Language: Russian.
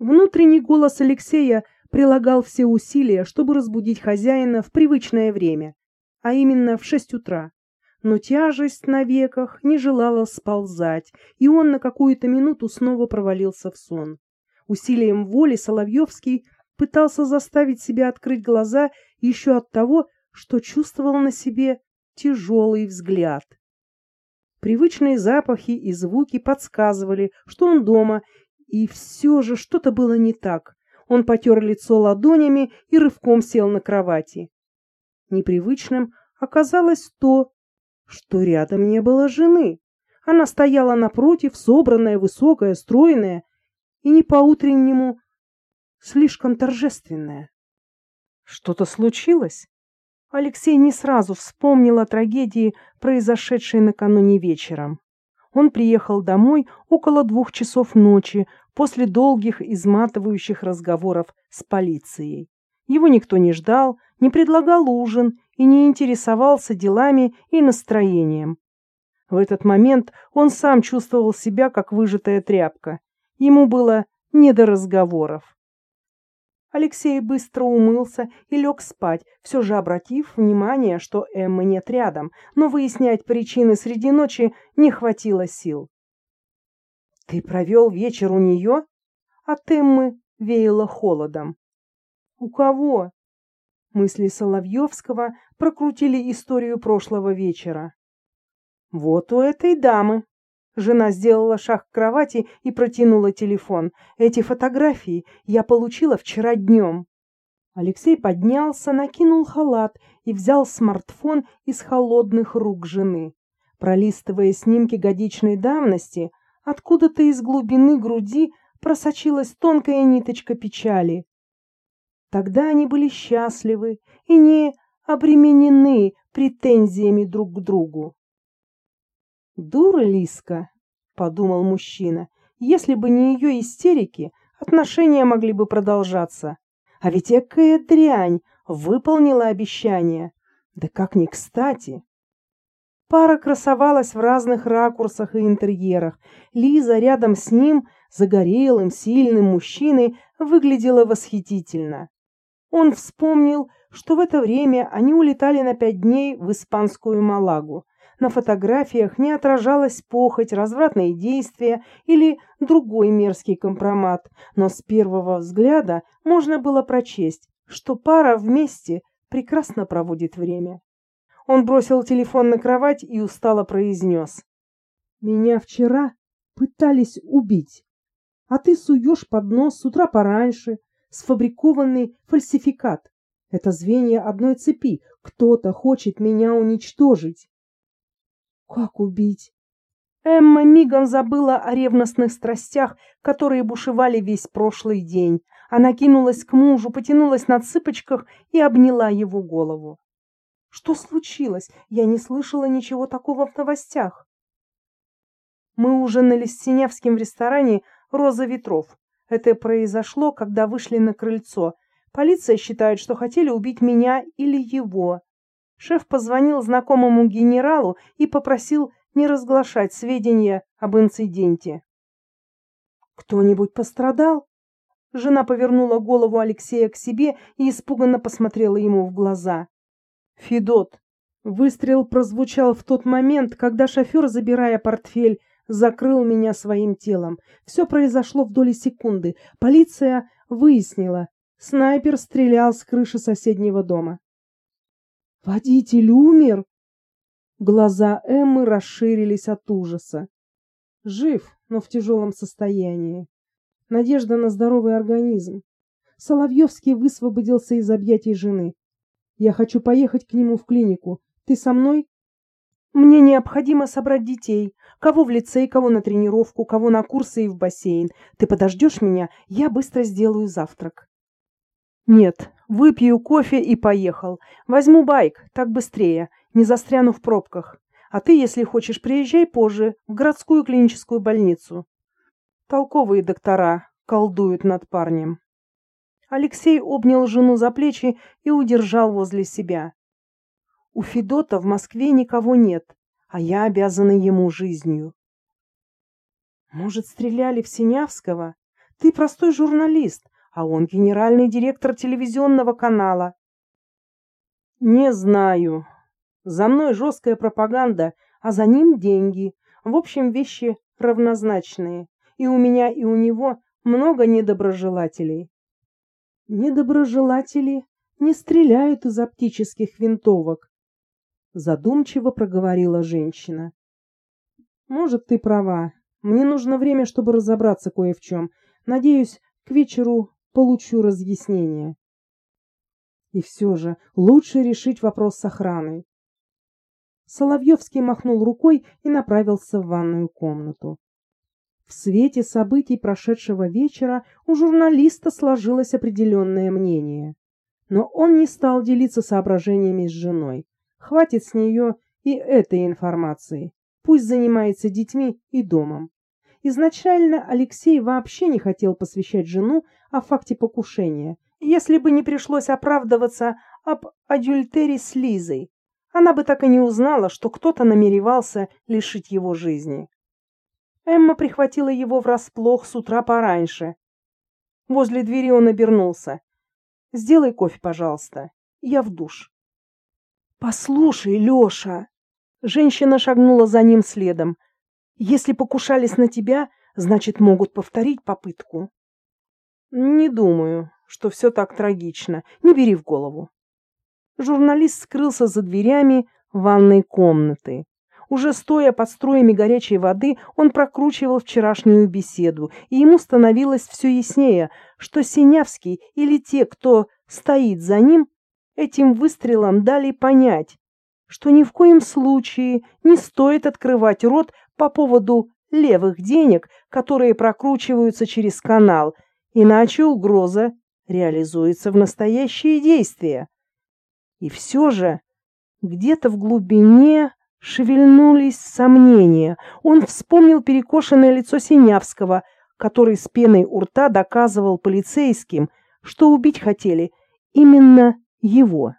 Внутренний голос Алексея прилагал все усилия, чтобы разбудить хозяина в привычное время, а именно в шесть утра. Но тяжесть на веках не желала сползать, и он на какую-то минуту снова провалился в сон. Усилием воли Соловьевский пытался заставить себя открыть глаза еще от того, что чувствовал на себе тяжелый взгляд. Привычные запахи и звуки подсказывали, что он дома, и все же что-то было не так. Он потер лицо ладонями и рывком сел на кровати. Непривычным оказалось то, что рядом не было жены. Она стояла напротив, собранная, высокая, стройная и не по-утреннему слишком торжественная. Что-то случилось? Алексей не сразу вспомнил о трагедии, произошедшей накануне вечером. Он приехал домой около двух часов ночи после долгих изматывающих разговоров с полицией. Его никто не ждал, не предлагал ужин и не интересовался делами и настроением. В этот момент он сам чувствовал себя как выжатая тряпка. Ему было не до разговоров. Алексей быстро умылся и лег спать, все же обратив внимание, что Эммы нет рядом, но выяснять причины среди ночи не хватило сил. «Ты провел вечер у нее?» От Эммы веяло холодом. «У кого?» Мысли Соловьевского прокрутили историю прошлого вечера. «Вот у этой дамы», Жена сделала шаг к кровати и протянула телефон. Эти фотографии я получила вчера днем. Алексей поднялся, накинул халат и взял смартфон из холодных рук жены. Пролистывая снимки годичной давности, откуда-то из глубины груди просочилась тонкая ниточка печали. Тогда они были счастливы и не обременены претензиями друг к другу. «Дура Лиска», — подумал мужчина, — «если бы не ее истерики, отношения могли бы продолжаться. А ведь экая дрянь выполнила обещание. Да как ни кстати!» Пара красовалась в разных ракурсах и интерьерах. Лиза рядом с ним, загорелым, сильным мужчиной, выглядела восхитительно. Он вспомнил, что в это время они улетали на пять дней в испанскую Малагу. На фотографиях не отражалась похоть, развратные действия или другой мерзкий компромат, но с первого взгляда можно было прочесть, что пара вместе прекрасно проводит время. Он бросил телефон на кровать и устало произнес. «Меня вчера пытались убить, а ты суешь под нос с утра пораньше сфабрикованный фальсификат. Это звенья одной цепи. Кто-то хочет меня уничтожить. Как убить? Эмма мигом забыла о ревностных страстях, которые бушевали весь прошлый день. Она кинулась к мужу, потянулась на цыпочках и обняла его голову. Что случилось? Я не слышала ничего такого в новостях. Мы ужинали с Синявским в ресторане «Роза ветров». Это произошло, когда вышли на крыльцо. Полиция считает, что хотели убить меня или его. Шеф позвонил знакомому генералу и попросил не разглашать сведения об инциденте. «Кто-нибудь пострадал?» Жена повернула голову Алексея к себе и испуганно посмотрела ему в глаза. «Федот!» Выстрел прозвучал в тот момент, когда шофер, забирая портфель, закрыл меня своим телом. Все произошло в доли секунды. Полиция выяснила. Снайпер стрелял с крыши соседнего дома. Водитель умер? Глаза Эммы расширились от ужаса. Жив, но в тяжелом состоянии. Надежда на здоровый организм. Соловьевский высвободился из объятий жены. Я хочу поехать к нему в клинику. Ты со мной? Мне необходимо собрать детей. Кого в лицей, кого на тренировку, кого на курсы и в бассейн. Ты подождешь меня? Я быстро сделаю завтрак. Нет, выпью кофе и поехал. Возьму байк, так быстрее, не застряну в пробках. А ты, если хочешь, приезжай позже в городскую клиническую больницу. Толковые доктора колдуют над парнем. Алексей обнял жену за плечи и удержал возле себя. У Федота в Москве никого нет, а я обязана ему жизнью. Может, стреляли в Синявского? Ты простой журналист, а он генеральный директор телевизионного канала. Не знаю. За мной жесткая пропаганда, а за ним деньги. В общем, вещи равнозначные. И у меня, и у него много недоброжелателей. Недоброжелатели не стреляют из оптических винтовок, задумчиво проговорила женщина. Может, ты права. Мне нужно время, чтобы разобраться кое в чем. Надеюсь, к вечеру получу разъяснение. И все же лучше решить вопрос с охраной. Соловьевский махнул рукой и направился в ванную комнату. В свете событий прошедшего вечера у журналиста сложилось определенное мнение. Но он не стал делиться соображениями с женой. Хватит с нее и этой информации. Пусть занимается детьми и домом. Изначально Алексей вообще не хотел посвящать жену о факте покушения, если бы не пришлось оправдываться об адюльтере с Лизой. Она бы так и не узнала, что кто-то намеревался лишить его жизни. Эмма прихватила его врасплох с утра пораньше. Возле двери он обернулся. «Сделай кофе, пожалуйста. Я в душ». «Послушай, Леша!» Женщина шагнула за ним следом. «Если покушались на тебя, значит, могут повторить попытку». «Не думаю, что все так трагично. Не бери в голову». Журналист скрылся за дверями ванной комнаты. Уже стоя под струями горячей воды, он прокручивал вчерашнюю беседу, и ему становилось все яснее, что Синявский или те, кто стоит за ним, этим выстрелом дали понять, что ни в коем случае не стоит открывать рот по поводу левых денег, которые прокручиваются через канал, иначе угроза реализуется в настоящие действия. И все же где-то в глубине шевельнулись сомнения. Он вспомнил перекошенное лицо Синявского, который с пеной у рта доказывал полицейским, что убить хотели именно его.